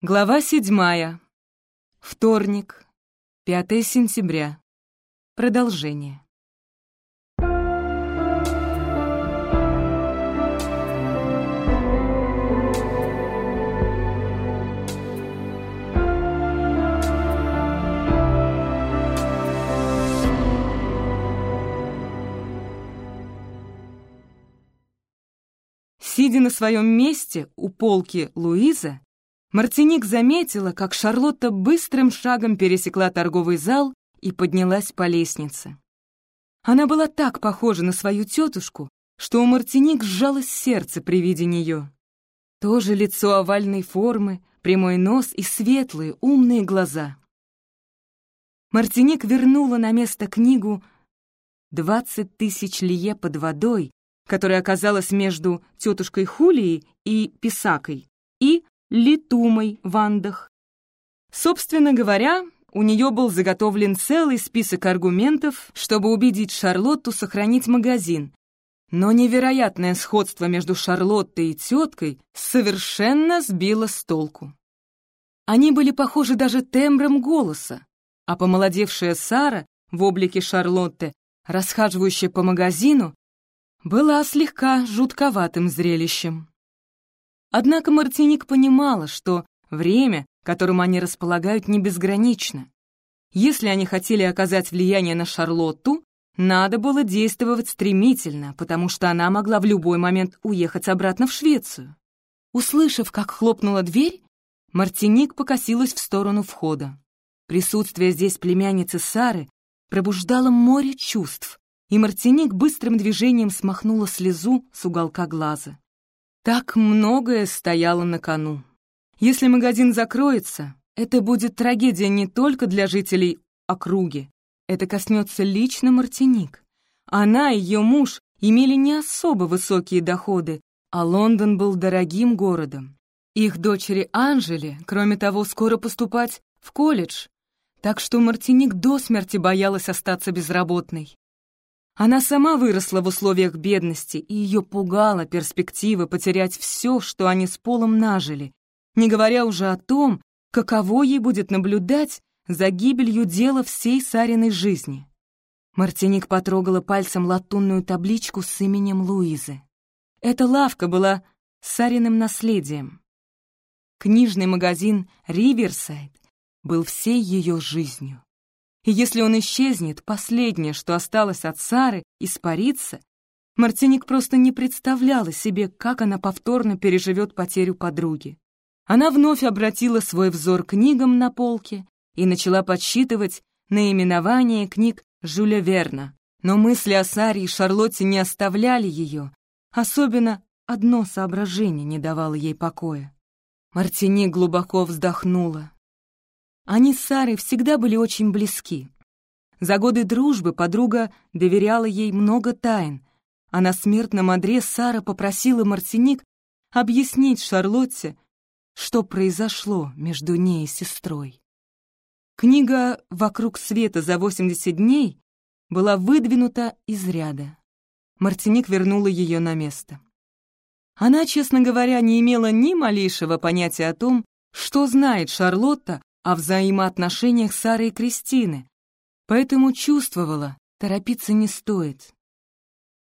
Глава седьмая. Вторник, 5 сентября. Продолжение. Сидя на своем месте у полки Луиза, Мартиник заметила, как Шарлотта быстрым шагом пересекла торговый зал и поднялась по лестнице. Она была так похожа на свою тетушку, что у Мартиник сжалось сердце при виде нее. Тоже лицо овальной формы, прямой нос и светлые, умные глаза. Мартиник вернула на место книгу «Двадцать тысяч лие под водой», которая оказалась между тетушкой Хулией и Писакой, и Литумой в Андах. Собственно говоря, у нее был заготовлен целый список аргументов, чтобы убедить Шарлотту сохранить магазин. Но невероятное сходство между Шарлоттой и теткой совершенно сбило с толку. Они были похожи даже тембром голоса, а помолодевшая Сара в облике Шарлотты, расхаживающая по магазину, была слегка жутковатым зрелищем. Однако Мартиник понимала, что время, которым они располагают, не безгранично. Если они хотели оказать влияние на Шарлотту, надо было действовать стремительно, потому что она могла в любой момент уехать обратно в Швецию. Услышав, как хлопнула дверь, Мартиник покосилась в сторону входа. Присутствие здесь племянницы Сары пробуждало море чувств, и Мартиник быстрым движением смахнула слезу с уголка глаза. Так многое стояло на кону. Если магазин закроется, это будет трагедия не только для жителей округи. Это коснется лично Мартиник. Она и ее муж имели не особо высокие доходы, а Лондон был дорогим городом. Их дочери Анжели, кроме того, скоро поступать в колледж, так что Мартиник до смерти боялась остаться безработной. Она сама выросла в условиях бедности, и ее пугала перспектива потерять все, что они с Полом нажили, не говоря уже о том, каково ей будет наблюдать за гибелью дела всей Сариной жизни. Мартиник потрогала пальцем латунную табличку с именем Луизы. Эта лавка была Сариным наследием. Книжный магазин «Риверсайд» был всей ее жизнью. И если он исчезнет, последнее, что осталось от Сары, испарится, Мартиник просто не представляла себе, как она повторно переживет потерю подруги. Она вновь обратила свой взор книгам на полке и начала подсчитывать наименование книг Жюля Верна. Но мысли о Саре и Шарлотте не оставляли ее. Особенно одно соображение не давало ей покоя. Мартиник глубоко вздохнула. Они с Сарой всегда были очень близки. За годы дружбы подруга доверяла ей много тайн, а на смертном одре Сара попросила Мартиник объяснить Шарлотте, что произошло между ней и сестрой. Книга «Вокруг света за 80 дней» была выдвинута из ряда. Мартиник вернула ее на место. Она, честно говоря, не имела ни малейшего понятия о том, что знает Шарлотта о взаимоотношениях Сары и Кристины, поэтому чувствовала, торопиться не стоит.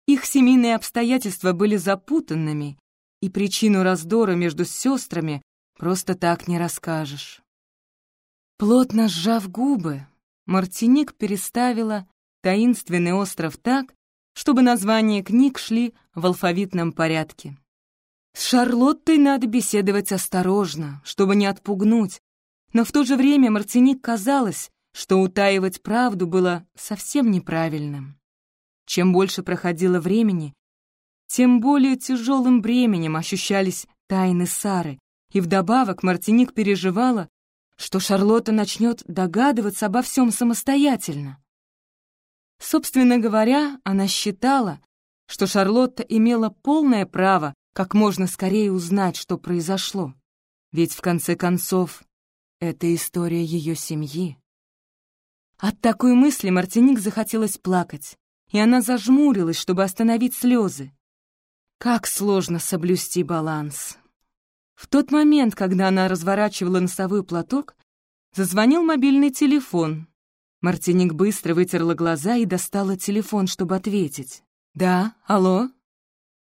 Их семейные обстоятельства были запутанными, и причину раздора между сестрами просто так не расскажешь. Плотно сжав губы, Мартиник переставила «Таинственный остров» так, чтобы названия книг шли в алфавитном порядке. С Шарлоттой надо беседовать осторожно, чтобы не отпугнуть, но в то же время Мартиник казалось, что утаивать правду было совсем неправильным. Чем больше проходило времени, тем более тяжелым бременем ощущались тайны Сары, и вдобавок Мартиник переживала, что Шарлотта начнет догадываться обо всем самостоятельно. Собственно говоря, она считала, что Шарлотта имела полное право как можно скорее узнать, что произошло. Ведь, в конце концов, это история ее семьи. От такой мысли Мартиник захотелось плакать, и она зажмурилась, чтобы остановить слезы. Как сложно соблюсти баланс. В тот момент, когда она разворачивала носовой платок, зазвонил мобильный телефон. Мартиник быстро вытерла глаза и достала телефон, чтобы ответить. «Да, алло?»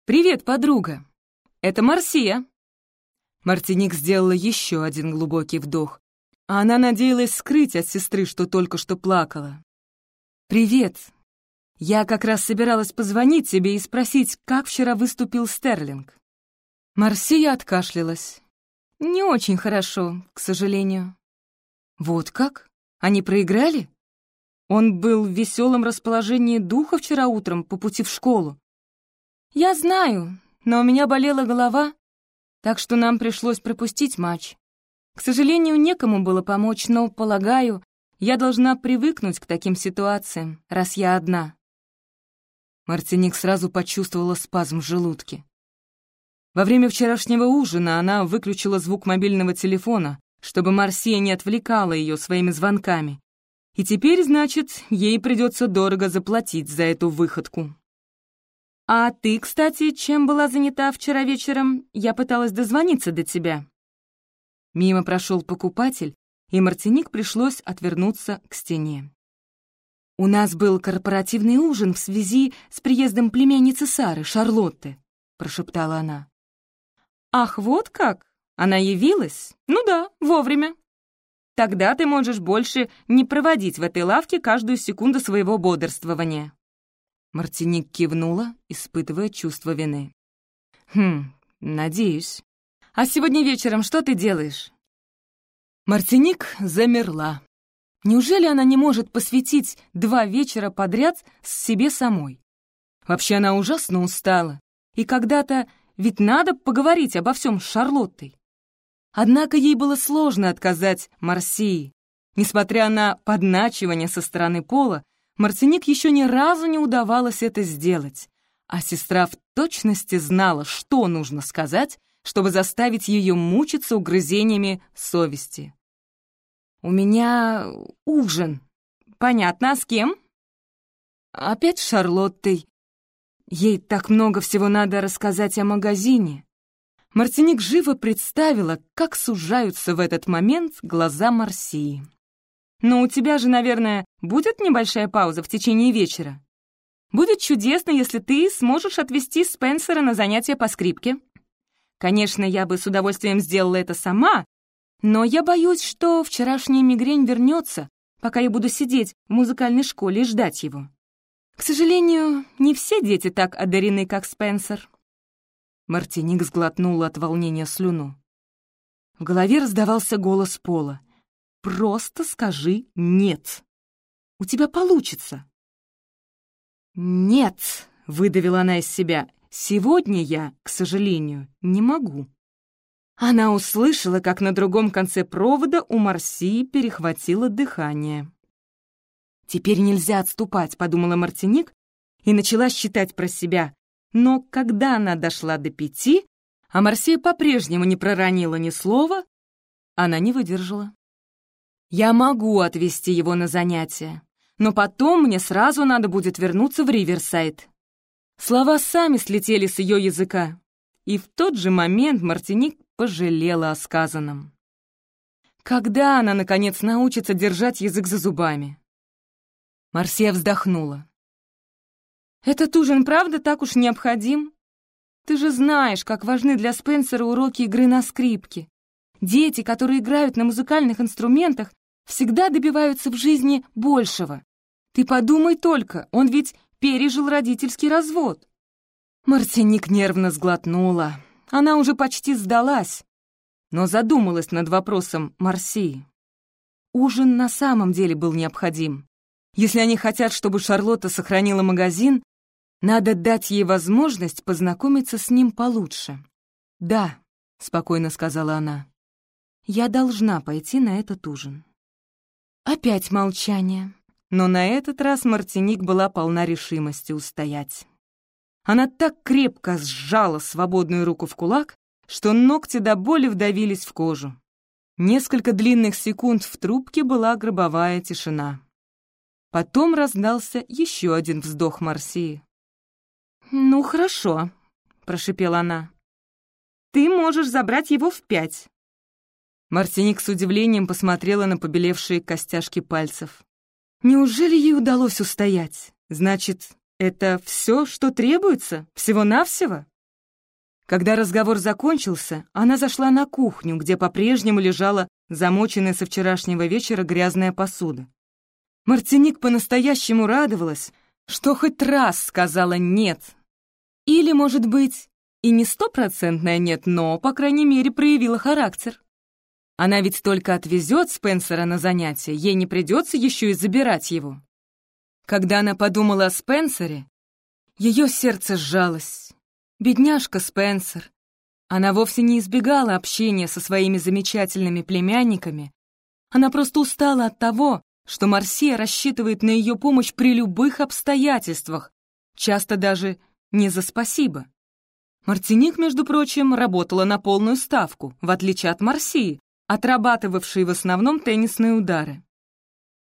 «Привет, подруга. Это Марсия». Мартиник сделала еще один глубокий вдох. А она надеялась скрыть от сестры, что только что плакала. «Привет. Я как раз собиралась позвонить тебе и спросить, как вчера выступил Стерлинг». Марсия откашлялась. «Не очень хорошо, к сожалению». «Вот как? Они проиграли?» Он был в веселом расположении духа вчера утром по пути в школу. «Я знаю, но у меня болела голова, так что нам пришлось пропустить матч. К сожалению, некому было помочь, но, полагаю, я должна привыкнуть к таким ситуациям, раз я одна». Мартиник сразу почувствовала спазм в желудке. Во время вчерашнего ужина она выключила звук мобильного телефона, чтобы Марсия не отвлекала ее своими звонками. И теперь, значит, ей придется дорого заплатить за эту выходку. «А ты, кстати, чем была занята вчера вечером? Я пыталась дозвониться до тебя». Мимо прошел покупатель, и Мартиник пришлось отвернуться к стене. «У нас был корпоративный ужин в связи с приездом племянницы Сары, Шарлотты», — прошептала она. «Ах, вот как? Она явилась? Ну да, вовремя. Тогда ты можешь больше не проводить в этой лавке каждую секунду своего бодрствования». Мартиник кивнула, испытывая чувство вины. «Хм, надеюсь. А сегодня вечером что ты делаешь?» Мартиник замерла. Неужели она не может посвятить два вечера подряд с себе самой? Вообще она ужасно устала. И когда-то ведь надо поговорить обо всем с Шарлоттой. Однако ей было сложно отказать Марсии. Несмотря на подначивание со стороны Пола, Мартиник еще ни разу не удавалось это сделать. А сестра в точности знала, что нужно сказать, чтобы заставить ее мучиться угрызениями совести. «У меня ужин. Понятно, а с кем?» «Опять с Шарлоттой. Ей так много всего надо рассказать о магазине». Мартиник живо представила, как сужаются в этот момент глаза Марсии. «Но у тебя же, наверное, будет небольшая пауза в течение вечера. Будет чудесно, если ты сможешь отвезти Спенсера на занятия по скрипке. Конечно, я бы с удовольствием сделала это сама, но я боюсь, что вчерашняя мигрень вернется, пока я буду сидеть в музыкальной школе и ждать его. К сожалению, не все дети так одарены, как Спенсер. Мартиник сглотнула от волнения слюну. В голове раздавался голос Пола. «Просто скажи «нет». У тебя получится». «Нет», — выдавила она из себя, Сегодня я, к сожалению, не могу». Она услышала, как на другом конце провода у Марси перехватило дыхание. «Теперь нельзя отступать», — подумала Мартиник и начала считать про себя. Но когда она дошла до пяти, а Марсия по-прежнему не проронила ни слова, она не выдержала. «Я могу отвезти его на занятия, но потом мне сразу надо будет вернуться в Риверсайд. Слова сами слетели с ее языка, и в тот же момент Мартиник пожалела о сказанном. Когда она, наконец, научится держать язык за зубами? Марсия вздохнула. «Этот ужин правда так уж необходим? Ты же знаешь, как важны для Спенсера уроки игры на скрипке. Дети, которые играют на музыкальных инструментах, всегда добиваются в жизни большего. Ты подумай только, он ведь пережил родительский развод. Мартиник нервно сглотнула. Она уже почти сдалась, но задумалась над вопросом Марсии. Ужин на самом деле был необходим. Если они хотят, чтобы Шарлотта сохранила магазин, надо дать ей возможность познакомиться с ним получше. «Да», — спокойно сказала она, — «я должна пойти на этот ужин». Опять молчание но на этот раз Мартиник была полна решимости устоять. Она так крепко сжала свободную руку в кулак, что ногти до боли вдавились в кожу. Несколько длинных секунд в трубке была гробовая тишина. Потом раздался еще один вздох Марсии. «Ну, хорошо», — прошипела она. ты можешь забрать его в пять». Мартиник с удивлением посмотрела на побелевшие костяшки пальцев. Неужели ей удалось устоять? Значит, это все, что требуется? Всего-навсего? Когда разговор закончился, она зашла на кухню, где по-прежнему лежала замоченная со вчерашнего вечера грязная посуда. Мартиник по-настоящему радовалась, что хоть раз сказала «нет». Или, может быть, и не стопроцентное «нет», но, по крайней мере, проявила характер. Она ведь только отвезет Спенсера на занятия, ей не придется еще и забирать его. Когда она подумала о Спенсере, ее сердце сжалось. Бедняжка Спенсер. Она вовсе не избегала общения со своими замечательными племянниками. Она просто устала от того, что Марсия рассчитывает на ее помощь при любых обстоятельствах, часто даже не за спасибо. Мартиник, между прочим, работала на полную ставку, в отличие от Марсии, отрабатывавшей в основном теннисные удары.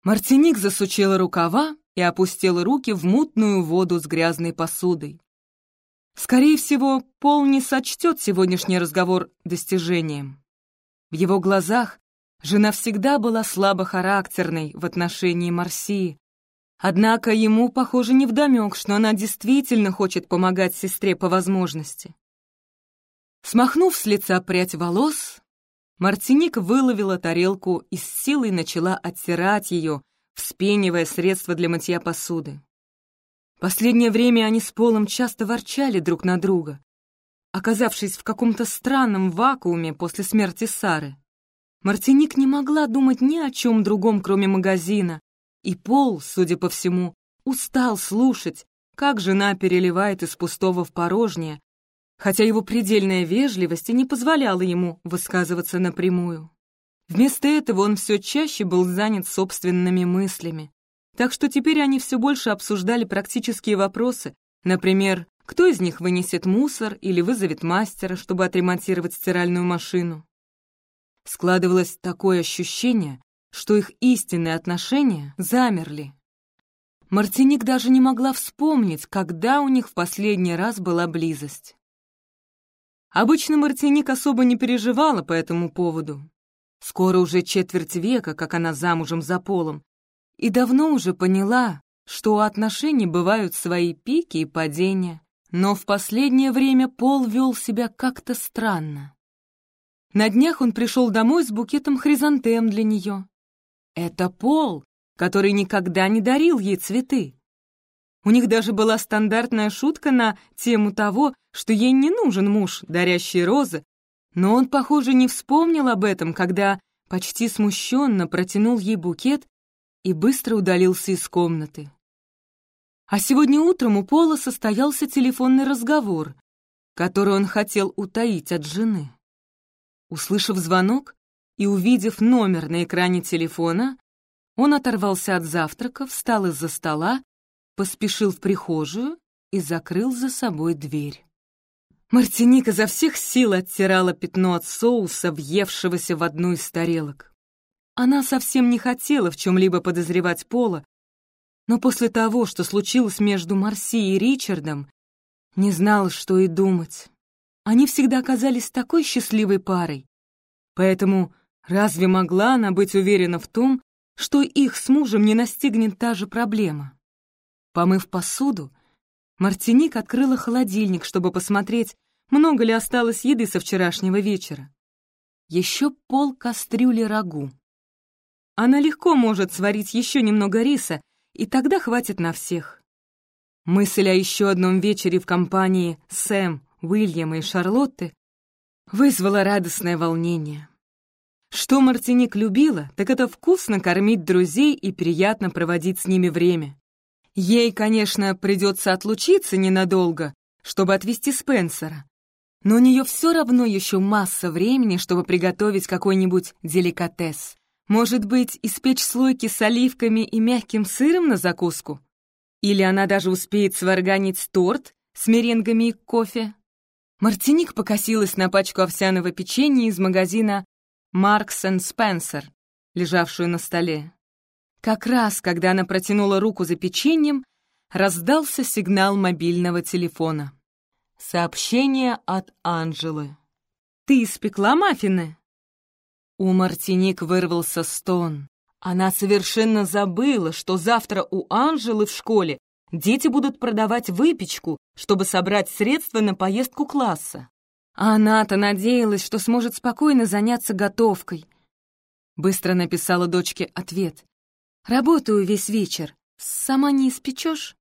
Мартиник засучила рукава и опустила руки в мутную воду с грязной посудой. Скорее всего, Пол не сочтет сегодняшний разговор достижением. В его глазах жена всегда была слабохарактерной в отношении Марсии, однако ему, похоже, невдомек, что она действительно хочет помогать сестре по возможности. Смахнув с лица прядь волос, Мартиник выловила тарелку и с силой начала оттирать ее, вспенивая средства для мытья посуды. Последнее время они с Полом часто ворчали друг на друга, оказавшись в каком-то странном вакууме после смерти Сары. Мартиник не могла думать ни о чем другом, кроме магазина, и Пол, судя по всему, устал слушать, как жена переливает из пустого в порожнее, хотя его предельная вежливость и не позволяла ему высказываться напрямую. Вместо этого он все чаще был занят собственными мыслями, так что теперь они все больше обсуждали практические вопросы, например, кто из них вынесет мусор или вызовет мастера, чтобы отремонтировать стиральную машину. Складывалось такое ощущение, что их истинные отношения замерли. Мартиник даже не могла вспомнить, когда у них в последний раз была близость. Обычно Мартиник особо не переживала по этому поводу. Скоро уже четверть века, как она замужем за Полом, и давно уже поняла, что у отношений бывают свои пики и падения, но в последнее время Пол вел себя как-то странно. На днях он пришел домой с букетом хризантем для нее. Это Пол, который никогда не дарил ей цветы. У них даже была стандартная шутка на тему того, что ей не нужен муж, дарящий розы, но он, похоже, не вспомнил об этом, когда почти смущенно протянул ей букет и быстро удалился из комнаты. А сегодня утром у Пола состоялся телефонный разговор, который он хотел утаить от жены. Услышав звонок и увидев номер на экране телефона, он оторвался от завтрака, встал из-за стола поспешил в прихожую и закрыл за собой дверь. Мартиника изо всех сил оттирала пятно от соуса, въевшегося в одну из тарелок. Она совсем не хотела в чем-либо подозревать Пола, но после того, что случилось между Марси и Ричардом, не знала, что и думать. Они всегда оказались такой счастливой парой. Поэтому разве могла она быть уверена в том, что их с мужем не настигнет та же проблема? Помыв посуду, Мартиник открыла холодильник, чтобы посмотреть, много ли осталось еды со вчерашнего вечера. Еще пол кастрюли рагу. Она легко может сварить еще немного риса, и тогда хватит на всех. Мысль о еще одном вечере в компании Сэм, Уильяма и Шарлотты вызвала радостное волнение. Что Мартиник любила, так это вкусно кормить друзей и приятно проводить с ними время. Ей, конечно, придется отлучиться ненадолго, чтобы отвезти Спенсера. Но у нее все равно еще масса времени, чтобы приготовить какой-нибудь деликатес. Может быть, испечь слойки с оливками и мягким сыром на закуску? Или она даже успеет сварганить торт с меренгами и кофе? Мартиник покосилась на пачку овсяного печенья из магазина «Маркс энд Спенсер», лежавшую на столе. Как раз, когда она протянула руку за печеньем, раздался сигнал мобильного телефона. Сообщение от Анжелы. ты испекла маффины?» У Мартиник вырвался стон. Она совершенно забыла, что завтра у Анжелы в школе дети будут продавать выпечку, чтобы собрать средства на поездку класса. А она-то надеялась, что сможет спокойно заняться готовкой. Быстро написала дочке ответ. «Работаю весь вечер. Сама не испечешь?»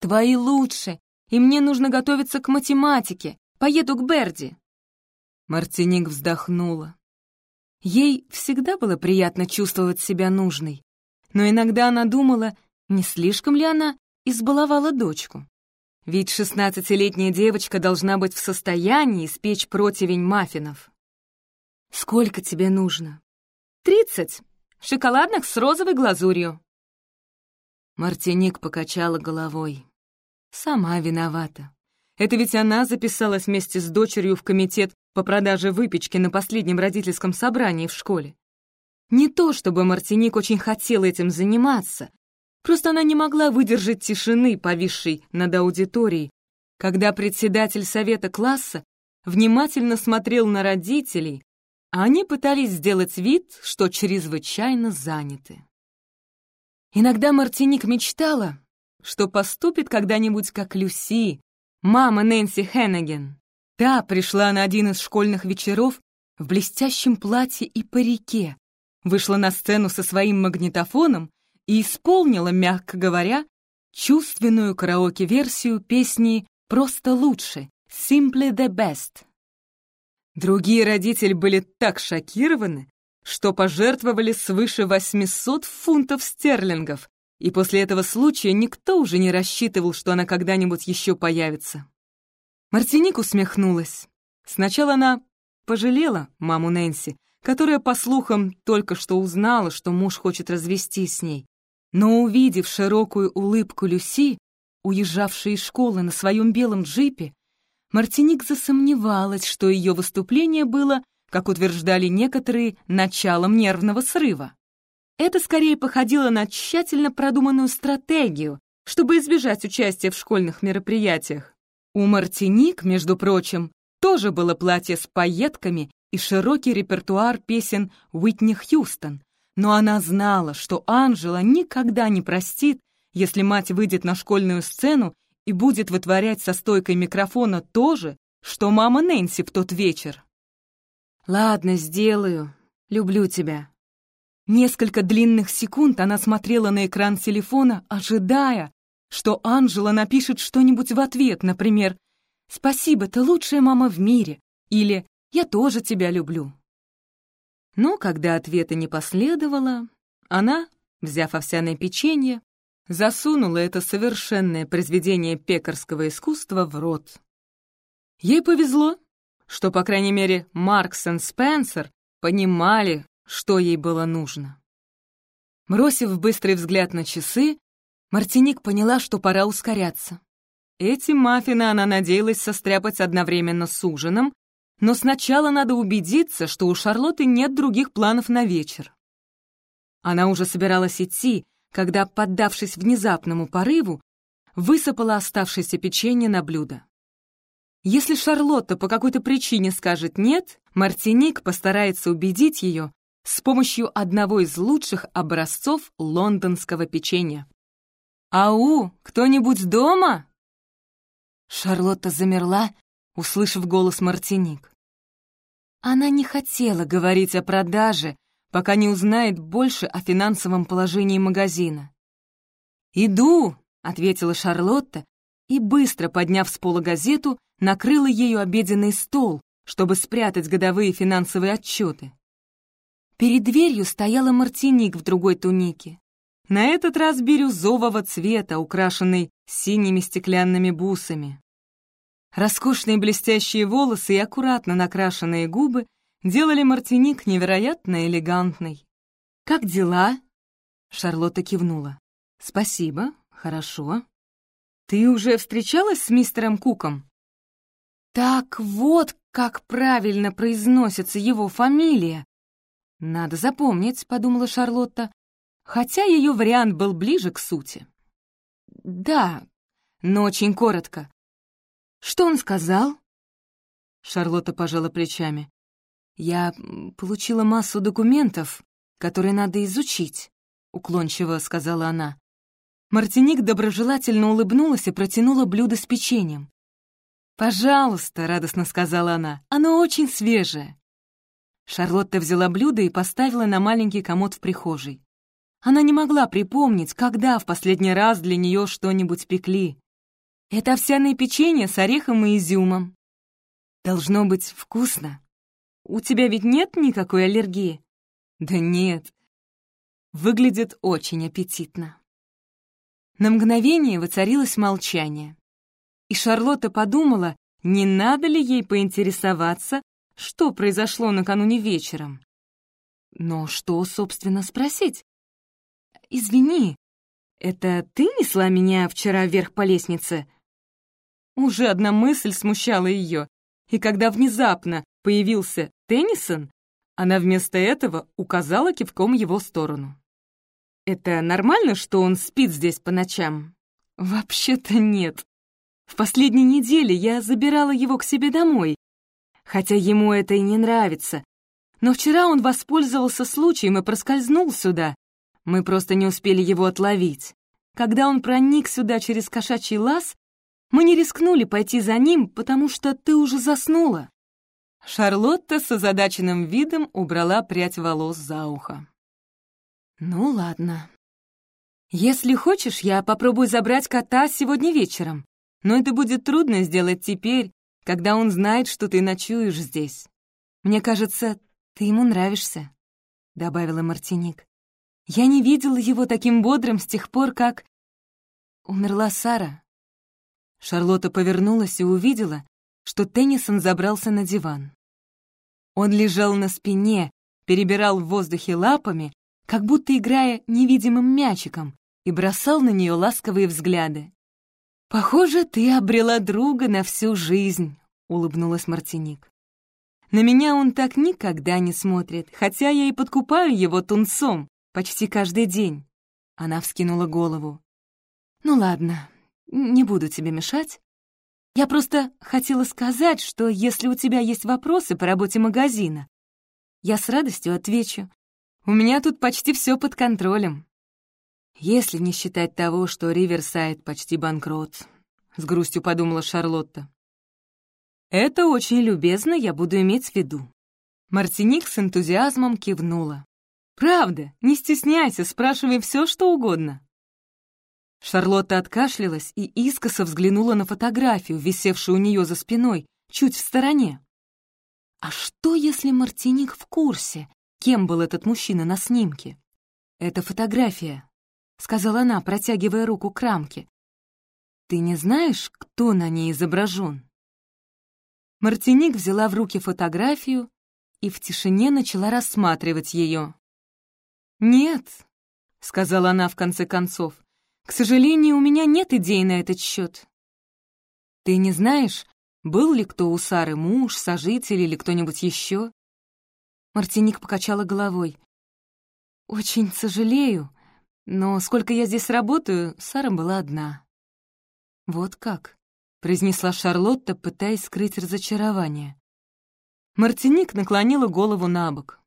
«Твои лучше, и мне нужно готовиться к математике. Поеду к Берди». Мартиник вздохнула. Ей всегда было приятно чувствовать себя нужной, но иногда она думала, не слишком ли она избаловала дочку. Ведь шестнадцатилетняя девочка должна быть в состоянии испечь противень маффинов. «Сколько тебе нужно?» «Тридцать. Шоколадных с розовой глазурью». Мартиник покачала головой. «Сама виновата. Это ведь она записалась вместе с дочерью в комитет по продаже выпечки на последнем родительском собрании в школе. Не то, чтобы Мартиник очень хотела этим заниматься, просто она не могла выдержать тишины, повисшей над аудиторией, когда председатель совета класса внимательно смотрел на родителей, они пытались сделать вид, что чрезвычайно заняты. Иногда Мартиник мечтала, что поступит когда-нибудь как Люси, мама Нэнси Хеннеген. Та пришла на один из школьных вечеров в блестящем платье и парике, вышла на сцену со своим магнитофоном и исполнила, мягко говоря, чувственную караоке-версию песни «Просто лучше» «Simply the best». Другие родители были так шокированы, что пожертвовали свыше 800 фунтов стерлингов, и после этого случая никто уже не рассчитывал, что она когда-нибудь еще появится. Мартиник усмехнулась. Сначала она пожалела маму Нэнси, которая, по слухам, только что узнала, что муж хочет развестись с ней. Но увидев широкую улыбку Люси, уезжавшей из школы на своем белом джипе, Мартиник засомневалась, что ее выступление было, как утверждали некоторые, началом нервного срыва. Это скорее походило на тщательно продуманную стратегию, чтобы избежать участия в школьных мероприятиях. У Мартиник, между прочим, тоже было платье с пайетками и широкий репертуар песен Уитни Хьюстон, но она знала, что Анжела никогда не простит, если мать выйдет на школьную сцену и будет вытворять со стойкой микрофона то же, что мама Нэнси в тот вечер. «Ладно, сделаю. Люблю тебя». Несколько длинных секунд она смотрела на экран телефона, ожидая, что Анжела напишет что-нибудь в ответ, например, «Спасибо, ты лучшая мама в мире» или «Я тоже тебя люблю». Но когда ответа не последовало, она, взяв овсяное печенье, засунула это совершенное произведение пекарского искусства в рот. Ей повезло, что, по крайней мере, Маркс и Спенсер понимали, что ей было нужно. Бросив быстрый взгляд на часы, Мартиник поняла, что пора ускоряться. Эти маффины она надеялась состряпать одновременно с ужином, но сначала надо убедиться, что у Шарлотты нет других планов на вечер. Она уже собиралась идти, когда, поддавшись внезапному порыву, высыпала оставшееся печенье на блюдо. Если Шарлотта по какой-то причине скажет «нет», Мартиник постарается убедить ее с помощью одного из лучших образцов лондонского печенья. «Ау, кто-нибудь дома?» Шарлотта замерла, услышав голос Мартиник. Она не хотела говорить о продаже, пока не узнает больше о финансовом положении магазина. «Иду», — ответила Шарлотта, и, быстро подняв с пола газету, накрыла ею обеденный стол, чтобы спрятать годовые финансовые отчеты. Перед дверью стояла Мартиник в другой тунике. На этот раз бирюзового цвета, украшенный синими стеклянными бусами. Роскошные блестящие волосы и аккуратно накрашенные губы делали Мартиник невероятно элегантной. «Как дела?» Шарлотта кивнула. «Спасибо, хорошо. Ты уже встречалась с мистером Куком?» «Так вот, как правильно произносится его фамилия!» «Надо запомнить», — подумала Шарлотта хотя ее вариант был ближе к сути. «Да, но очень коротко. Что он сказал?» Шарлотта пожала плечами. «Я получила массу документов, которые надо изучить», — уклончиво сказала она. Мартиник доброжелательно улыбнулась и протянула блюдо с печеньем. «Пожалуйста», — радостно сказала она, — «оно очень свежее». Шарлотта взяла блюдо и поставила на маленький комод в прихожей. Она не могла припомнить, когда в последний раз для нее что-нибудь пекли. Это овсяное печенье с орехом и изюмом. Должно быть вкусно. У тебя ведь нет никакой аллергии? Да нет. Выглядит очень аппетитно. На мгновение воцарилось молчание. И Шарлотта подумала, не надо ли ей поинтересоваться, что произошло накануне вечером. Но что, собственно, спросить? «Извини, это ты несла меня вчера вверх по лестнице?» Уже одна мысль смущала ее, и когда внезапно появился Теннисон, она вместо этого указала кивком его сторону. «Это нормально, что он спит здесь по ночам?» «Вообще-то нет. В последние недели я забирала его к себе домой, хотя ему это и не нравится. Но вчера он воспользовался случаем и проскользнул сюда, мы просто не успели его отловить. Когда он проник сюда через кошачий лаз, мы не рискнули пойти за ним, потому что ты уже заснула». Шарлотта с озадаченным видом убрала прядь волос за ухо. «Ну ладно. Если хочешь, я попробую забрать кота сегодня вечером, но это будет трудно сделать теперь, когда он знает, что ты ночуешь здесь. Мне кажется, ты ему нравишься», — добавила Мартиник. Я не видела его таким бодрым с тех пор, как... Умерла Сара. Шарлотта повернулась и увидела, что Теннисон забрался на диван. Он лежал на спине, перебирал в воздухе лапами, как будто играя невидимым мячиком, и бросал на нее ласковые взгляды. «Похоже, ты обрела друга на всю жизнь», — улыбнулась Мартиник. «На меня он так никогда не смотрит, хотя я и подкупаю его тунцом, Почти каждый день. Она вскинула голову. «Ну ладно, не буду тебе мешать. Я просто хотела сказать, что если у тебя есть вопросы по работе магазина, я с радостью отвечу. У меня тут почти все под контролем. Если не считать того, что Риверсайд почти банкрот, с грустью подумала Шарлотта. Это очень любезно, я буду иметь в виду. Мартиник с энтузиазмом кивнула. «Правда, не стесняйся, спрашивай все, что угодно». Шарлотта откашлялась и искоса взглянула на фотографию, висевшую у нее за спиной, чуть в стороне. А что, если Мартиник в курсе, кем был этот мужчина на снимке? «Это фотография», — сказала она, протягивая руку к рамке. «Ты не знаешь, кто на ней изображен?» Мартиник взяла в руки фотографию и в тишине начала рассматривать ее. «Нет», — сказала она в конце концов, — «к сожалению, у меня нет идей на этот счет». «Ты не знаешь, был ли кто у Сары муж, сожитель или кто-нибудь еще?» Мартиник покачала головой. «Очень сожалею, но сколько я здесь работаю, Сара была одна». «Вот как», — произнесла Шарлотта, пытаясь скрыть разочарование. Мартиник наклонила голову на бок.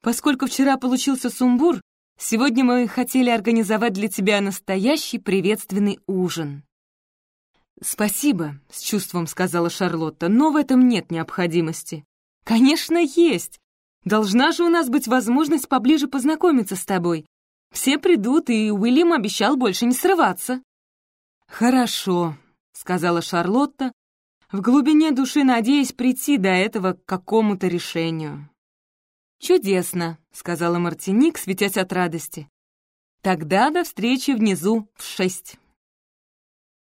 Поскольку вчера получился сумбур, сегодня мы хотели организовать для тебя настоящий приветственный ужин». «Спасибо», — с чувством сказала Шарлотта, «но в этом нет необходимости». «Конечно, есть. Должна же у нас быть возможность поближе познакомиться с тобой. Все придут, и Уильям обещал больше не срываться». «Хорошо», — сказала Шарлотта, в глубине души надеясь прийти до этого к какому-то решению. «Чудесно», — сказала Мартиник, светясь от радости. «Тогда до встречи внизу в шесть».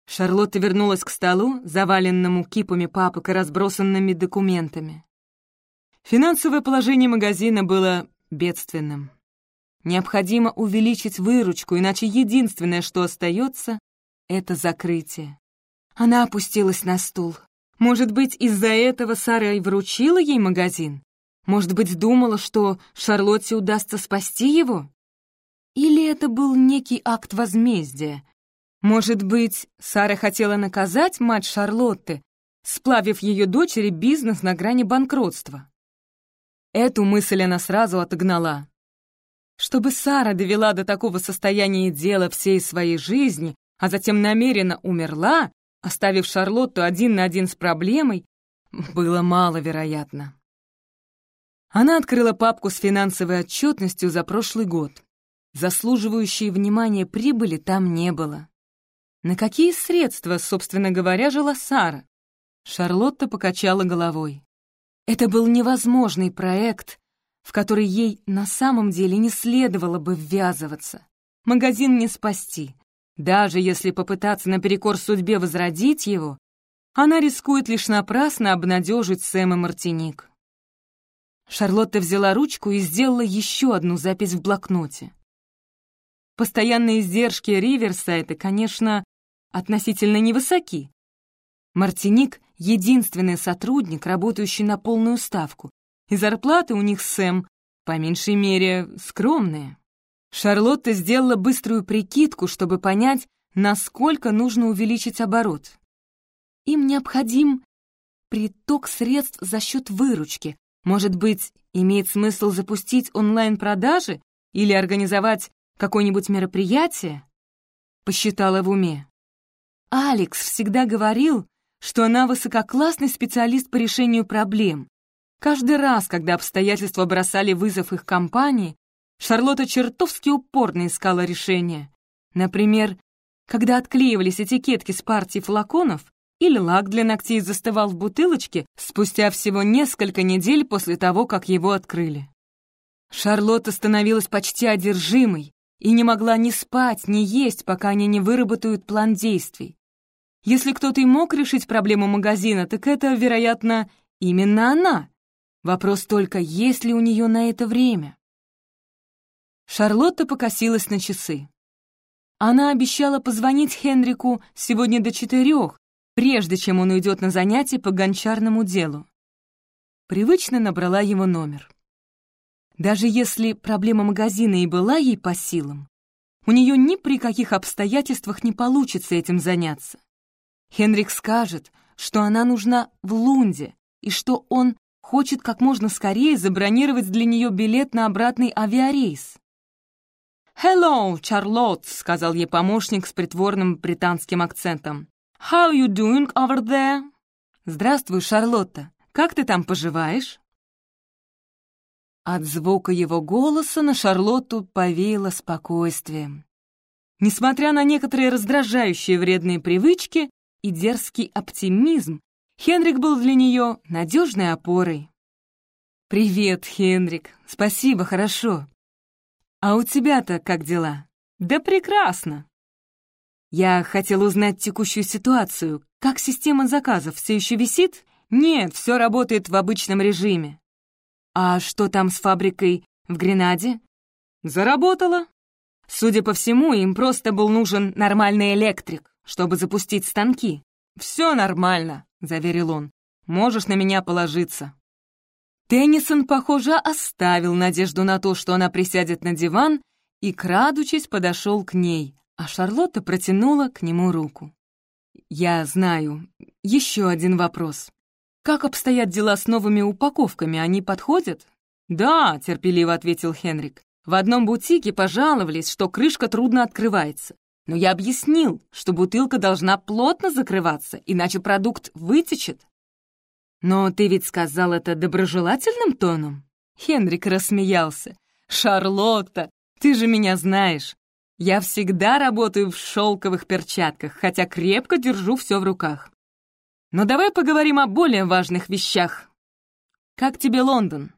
Шарлотта вернулась к столу, заваленному кипами папок и разбросанными документами. Финансовое положение магазина было бедственным. Необходимо увеличить выручку, иначе единственное, что остается, — это закрытие. Она опустилась на стул. Может быть, из-за этого Сара и вручила ей магазин? Может быть, думала, что Шарлотте удастся спасти его? Или это был некий акт возмездия? Может быть, Сара хотела наказать мать Шарлотты, сплавив ее дочери бизнес на грани банкротства. Эту мысль она сразу отогнала. Чтобы Сара довела до такого состояния дела всей своей жизни, а затем намеренно умерла, оставив Шарлотту один на один с проблемой, было маловероятно. Она открыла папку с финансовой отчетностью за прошлый год. Заслуживающей внимания прибыли там не было. На какие средства, собственно говоря, жила Сара? Шарлотта покачала головой. Это был невозможный проект, в который ей на самом деле не следовало бы ввязываться. Магазин не спасти. Даже если попытаться наперекор судьбе возродить его, она рискует лишь напрасно обнадежить Сэма Мартиник. Шарлотта взяла ручку и сделала еще одну запись в блокноте. Постоянные издержки Риверсайда, конечно, относительно невысоки. Мартиник — единственный сотрудник, работающий на полную ставку, и зарплаты у них Сэм, по меньшей мере, скромные. Шарлотта сделала быструю прикидку, чтобы понять, насколько нужно увеличить оборот. Им необходим приток средств за счет выручки. Может быть, имеет смысл запустить онлайн-продажи или организовать Какое-нибудь мероприятие?» Посчитала в уме. Алекс всегда говорил, что она высококлассный специалист по решению проблем. Каждый раз, когда обстоятельства бросали вызов их компании, Шарлотта чертовски упорно искала решение. Например, когда отклеивались этикетки с партии флаконов или лак для ногтей застывал в бутылочке спустя всего несколько недель после того, как его открыли. Шарлотта становилась почти одержимой, и не могла ни спать, ни есть, пока они не выработают план действий. Если кто-то и мог решить проблему магазина, так это, вероятно, именно она. Вопрос только, есть ли у нее на это время. Шарлотта покосилась на часы. Она обещала позвонить Хенрику сегодня до четырех, прежде чем он уйдет на занятие по гончарному делу. Привычно набрала его номер. Даже если проблема магазина и была ей по силам, у нее ни при каких обстоятельствах не получится этим заняться. Хенрик скажет, что она нужна в Лунде и что он хочет как можно скорее забронировать для нее билет на обратный авиарейс. «Hello, Чарлотт», — сказал ей помощник с притворным британским акцентом. «How you doing over there?» «Здравствуй, Шарлотта. Как ты там поживаешь?» От звука его голоса на Шарлотту повеяло спокойствием. Несмотря на некоторые раздражающие вредные привычки и дерзкий оптимизм, Хенрик был для нее надежной опорой. «Привет, Хенрик. Спасибо, хорошо. А у тебя-то как дела?» «Да прекрасно!» «Я хотел узнать текущую ситуацию. Как система заказов все еще висит?» «Нет, все работает в обычном режиме. «А что там с фабрикой в Гренаде?» «Заработала». Судя по всему, им просто был нужен нормальный электрик, чтобы запустить станки. «Все нормально», — заверил он. «Можешь на меня положиться». Теннисон, похоже, оставил надежду на то, что она присядет на диван, и, крадучись, подошел к ней, а Шарлотта протянула к нему руку. «Я знаю. Еще один вопрос. «Как обстоят дела с новыми упаковками? Они подходят?» «Да», — терпеливо ответил Хенрик. «В одном бутике пожаловались, что крышка трудно открывается. Но я объяснил, что бутылка должна плотно закрываться, иначе продукт вытечет». «Но ты ведь сказал это доброжелательным тоном?» Хенрик рассмеялся. «Шарлотта, ты же меня знаешь. Я всегда работаю в шелковых перчатках, хотя крепко держу все в руках. Но давай поговорим о более важных вещах. Как тебе Лондон?»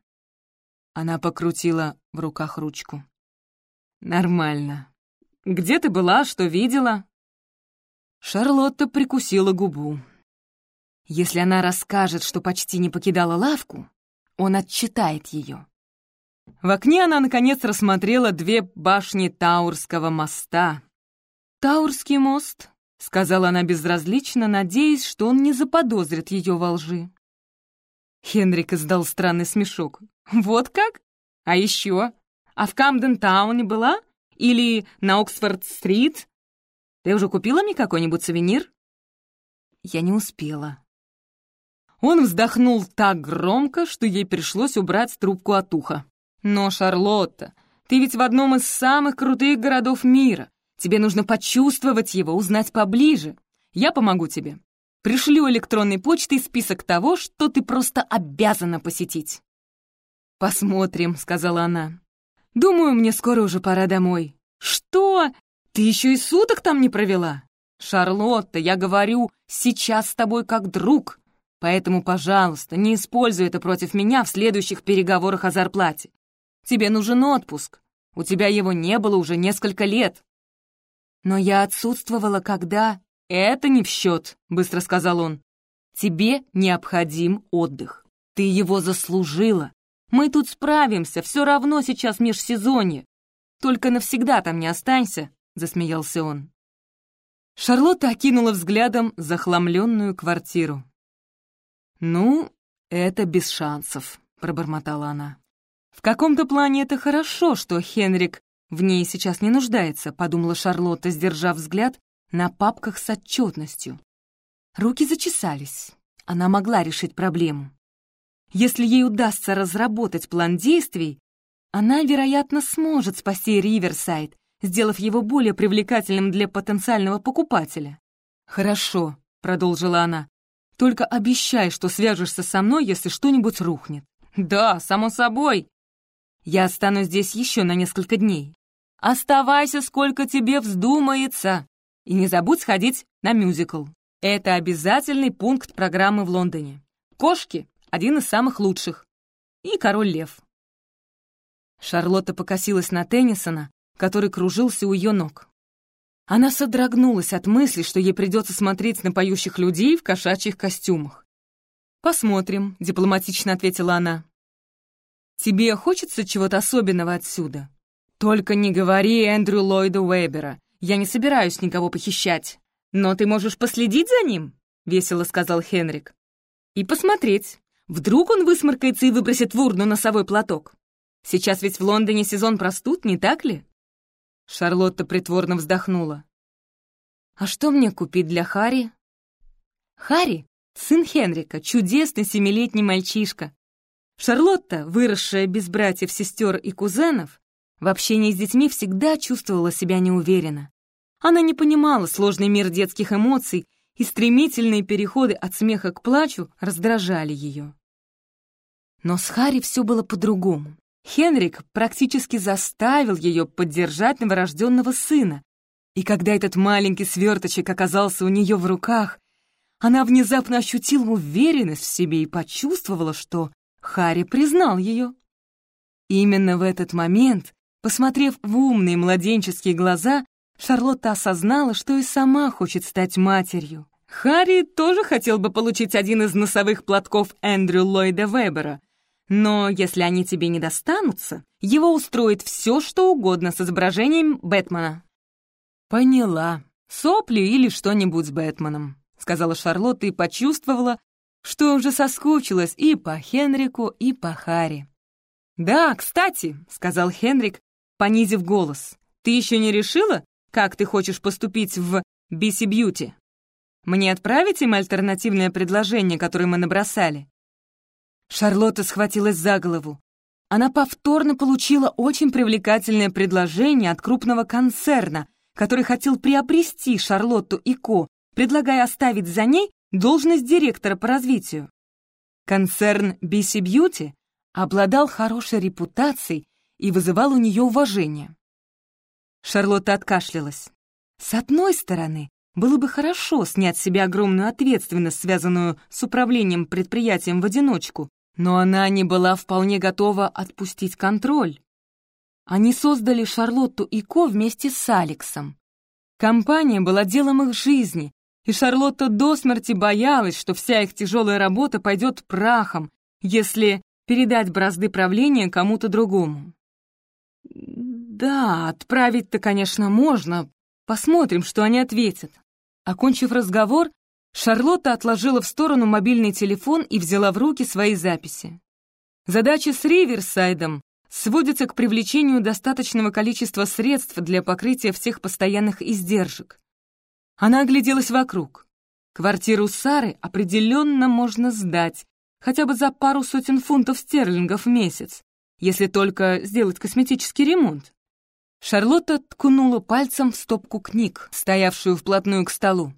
Она покрутила в руках ручку. «Нормально. Где ты была, что видела?» Шарлотта прикусила губу. Если она расскажет, что почти не покидала лавку, он отчитает ее. В окне она, наконец, рассмотрела две башни Таурского моста. Таурский мост — сказала она безразлична, надеясь, что он не заподозрит ее во лжи. Хенрик издал странный смешок. «Вот как? А еще? А в Камден-тауне была? Или на Оксфорд-стрит? Ты уже купила мне какой-нибудь сувенир?» «Я не успела». Он вздохнул так громко, что ей пришлось убрать трубку от уха. «Но, Шарлотта, ты ведь в одном из самых крутых городов мира. Тебе нужно почувствовать его, узнать поближе. Я помогу тебе. Пришлю электронной почтой список того, что ты просто обязана посетить». «Посмотрим», — сказала она. «Думаю, мне скоро уже пора домой». «Что? Ты еще и суток там не провела?» «Шарлотта, я говорю, сейчас с тобой как друг. Поэтому, пожалуйста, не используй это против меня в следующих переговорах о зарплате. Тебе нужен отпуск. У тебя его не было уже несколько лет». «Но я отсутствовала, когда...» «Это не в счет», — быстро сказал он. «Тебе необходим отдых. Ты его заслужила. Мы тут справимся, все равно сейчас межсезонье. Только навсегда там не останься», — засмеялся он. Шарлотта окинула взглядом захламленную квартиру. «Ну, это без шансов», — пробормотала она. «В каком-то плане это хорошо, что Хенрик в ней сейчас не нуждается», — подумала Шарлотта, сдержав взгляд на папках с отчетностью. Руки зачесались. Она могла решить проблему. Если ей удастся разработать план действий, она, вероятно, сможет спасти Риверсайд, сделав его более привлекательным для потенциального покупателя. «Хорошо», — продолжила она, только обещай, что свяжешься со мной, если что-нибудь рухнет». «Да, само собой». «Я останусь здесь еще на несколько дней». «Оставайся, сколько тебе вздумается. И не забудь сходить на мюзикл. Это обязательный пункт программы в Лондоне. Кошки — один из самых лучших. И Король Лев». Шарлотта покосилась на Теннисона, который кружился у ее ног. Она содрогнулась от мысли, что ей придется смотреть на поющих людей в кошачьих костюмах. «Посмотрим», — дипломатично ответила она. «Тебе хочется чего-то особенного отсюда? Только не говори Эндрю Ллойда Уэбера. Я не собираюсь никого похищать. Но ты можешь последить за ним», — весело сказал Хенрик. «И посмотреть. Вдруг он высморкается и выбросит в урну носовой платок. Сейчас ведь в Лондоне сезон простуд, не так ли?» Шарлотта притворно вздохнула. «А что мне купить для Хари?» «Хари — сын Хенрика, чудесный семилетний мальчишка. Шарлотта, выросшая без братьев, сестер и кузенов, в общении с детьми всегда чувствовала себя неуверенно. Она не понимала сложный мир детских эмоций, и стремительные переходы от смеха к плачу раздражали ее. Но с Хари все было по-другому. Хенрик практически заставил ее поддержать новорожденного сына. И когда этот маленький сверточек оказался у нее в руках, она внезапно ощутила уверенность в себе и почувствовала, что Харри признал ее. Именно в этот момент, посмотрев в умные младенческие глаза, Шарлотта осознала, что и сама хочет стать матерью. Харри тоже хотел бы получить один из носовых платков Эндрю Ллойда Вебера — но если они тебе не достанутся, его устроит все, что угодно с изображением Бэтмена». «Поняла. Сопли или что-нибудь с Бэтменом», — сказала Шарлотта и почувствовала, что уже соскучилась и по Хенрику, и по Харри. «Да, кстати», — сказал Хенрик, понизив голос, «ты еще не решила, как ты хочешь поступить в Биси Бьюти? Мне отправить им альтернативное предложение, которое мы набросали? Шарлотта схватилась за голову. Она повторно получила очень привлекательное предложение от крупного концерна, который хотел приобрести Шарлотту и Ко, предлагая оставить за ней должность директора по развитию. Концерн BC Beauty обладал хорошей репутацией и вызывал у нее уважение. Шарлотта откашлялась. С одной стороны, было бы хорошо снять с себя огромную ответственность, связанную с управлением предприятием в одиночку, но она не была вполне готова отпустить контроль. Они создали Шарлотту и Ко вместе с Алексом. Компания была делом их жизни, и Шарлотта до смерти боялась, что вся их тяжелая работа пойдет прахом, если передать бразды правления кому-то другому. «Да, отправить-то, конечно, можно. Посмотрим, что они ответят». Окончив разговор, Шарлотта отложила в сторону мобильный телефон и взяла в руки свои записи. Задача с Риверсайдом сводится к привлечению достаточного количества средств для покрытия всех постоянных издержек. Она огляделась вокруг. Квартиру Сары определенно можно сдать, хотя бы за пару сотен фунтов стерлингов в месяц, если только сделать косметический ремонт. Шарлотта ткнула пальцем в стопку книг, стоявшую вплотную к столу.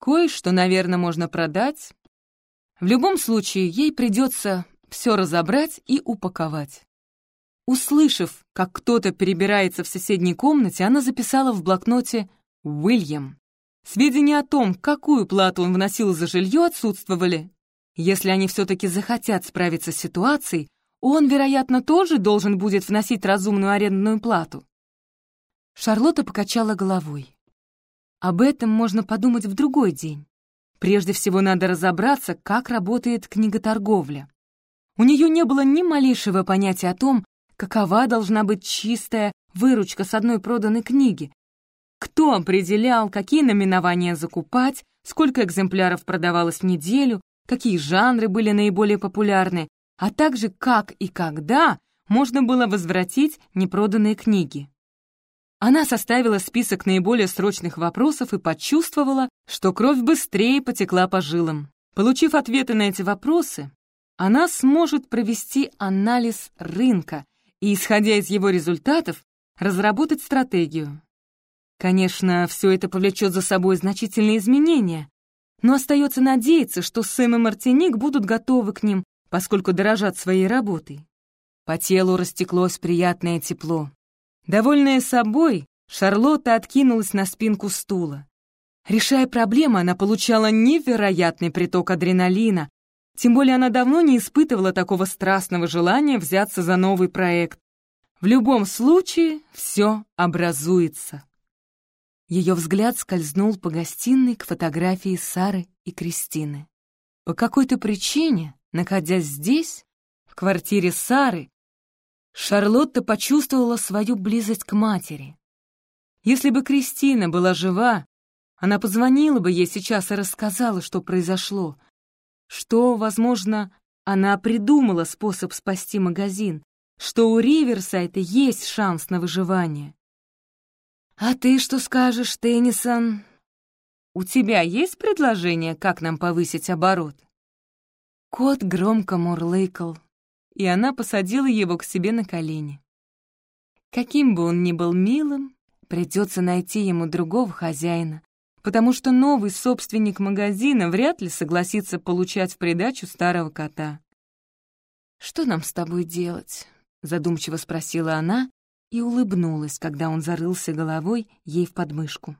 Кое-что, наверное, можно продать. В любом случае, ей придется все разобрать и упаковать. Услышав, как кто-то перебирается в соседней комнате, она записала в блокноте «Уильям». Сведения о том, какую плату он вносил за жилье, отсутствовали. Если они все-таки захотят справиться с ситуацией, он, вероятно, тоже должен будет вносить разумную арендную плату. Шарлотта покачала головой. Об этом можно подумать в другой день. Прежде всего надо разобраться, как работает книготорговля. У нее не было ни малейшего понятия о том, какова должна быть чистая выручка с одной проданной книги, кто определял, какие наименования закупать, сколько экземпляров продавалось в неделю, какие жанры были наиболее популярны, а также как и когда можно было возвратить непроданные книги. Она составила список наиболее срочных вопросов и почувствовала, что кровь быстрее потекла по жилам. Получив ответы на эти вопросы, она сможет провести анализ рынка и, исходя из его результатов, разработать стратегию. Конечно, все это повлечет за собой значительные изменения, но остается надеяться, что Сэм и Мартиник будут готовы к ним, поскольку дорожат своей работой. По телу растеклось приятное тепло. Довольная собой, Шарлотта откинулась на спинку стула. Решая проблему, она получала невероятный приток адреналина, тем более она давно не испытывала такого страстного желания взяться за новый проект. В любом случае, все образуется. Ее взгляд скользнул по гостиной к фотографии Сары и Кристины. По какой-то причине, находясь здесь, в квартире Сары, Шарлотта почувствовала свою близость к матери. Если бы Кристина была жива, она позвонила бы ей сейчас и рассказала, что произошло, что, возможно, она придумала способ спасти магазин, что у Риверсайта есть шанс на выживание. «А ты что скажешь, Теннисон? У тебя есть предложение, как нам повысить оборот?» Кот громко мурлыкал, и она посадила его к себе на колени. Каким бы он ни был милым, придется найти ему другого хозяина, потому что новый собственник магазина вряд ли согласится получать в придачу старого кота. «Что нам с тобой делать?» — задумчиво спросила она, и улыбнулась, когда он зарылся головой ей в подмышку.